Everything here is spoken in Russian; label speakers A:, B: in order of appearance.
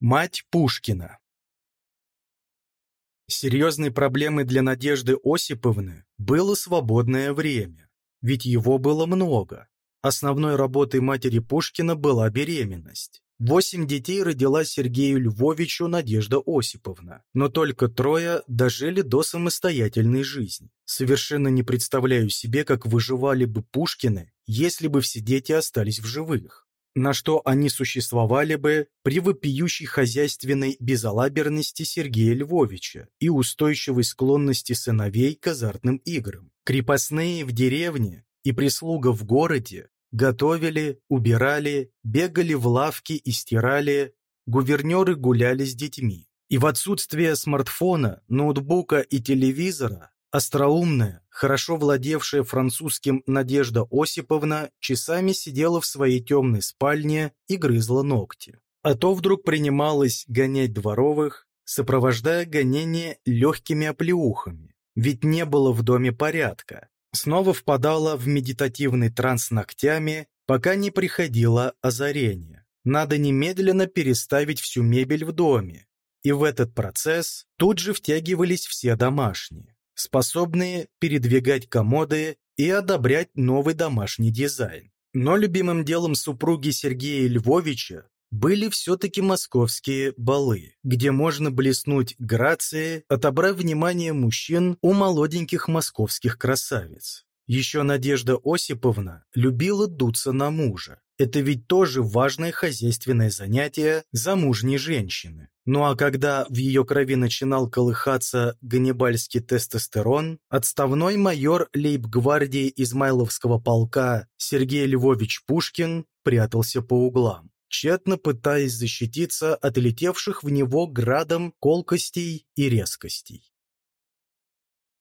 A: Мать Пушкина Серьезной проблемой для Надежды Осиповны было свободное время, ведь его было много. Основной работой матери Пушкина была беременность. Восемь детей родила Сергею Львовичу Надежда Осиповна, но только трое дожили до самостоятельной жизни. Совершенно не представляю себе, как выживали бы Пушкины, если бы все дети остались в живых. На что они существовали бы при вопиющей хозяйственной безалаберности Сергея Львовича и устойчивой склонности сыновей к азартным играм. Крепостные в деревне и прислуга в городе Готовили, убирали, бегали в лавки и стирали, гувернеры гуляли с детьми. И в отсутствие смартфона, ноутбука и телевизора остроумная, хорошо владевшая французским Надежда Осиповна часами сидела в своей темной спальне и грызла ногти. А то вдруг принималась гонять дворовых, сопровождая гонение легкими оплеухами. Ведь не было в доме порядка, снова впадала в медитативный транс ногтями, пока не приходило озарение. Надо немедленно переставить всю мебель в доме. И в этот процесс тут же втягивались все домашние, способные передвигать комоды и одобрять новый домашний дизайн. Но любимым делом супруги Сергея Львовича были все-таки московские балы, где можно блеснуть грацией, отобрав внимание мужчин у молоденьких московских красавиц. Еще Надежда Осиповна любила дуться на мужа. Это ведь тоже важное хозяйственное занятие замужней женщины. Ну а когда в ее крови начинал колыхаться ганнибальский тестостерон, отставной майор лейб-гвардии Измайловского полка Сергей Львович Пушкин прятался по углам тщетно пытаясь защититься от летевших в него градом колкостей и резкостей.